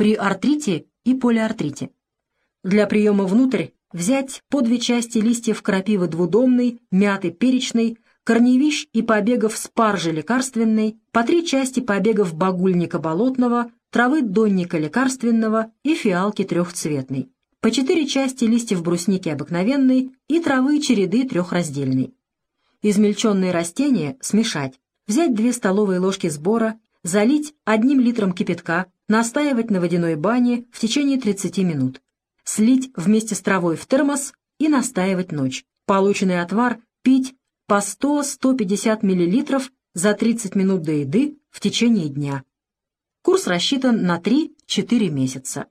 при артрите и полиартрите. Для приема внутрь взять по две части листьев крапивы двудомной, мяты перечной, корневищ и побегов спаржи лекарственной, по три части побегов багульника болотного, травы донника лекарственного и фиалки трехцветной, по четыре части листьев брусники обыкновенной и травы череды трехраздельной. Измельченные растения смешать, взять две столовые ложки сбора, залить одним литром кипятка, настаивать на водяной бане в течение 30 минут, слить вместе с травой в термос и настаивать ночь. Полученный отвар пить по 100-150 мл за 30 минут до еды в течение дня. Курс рассчитан на 3-4 месяца.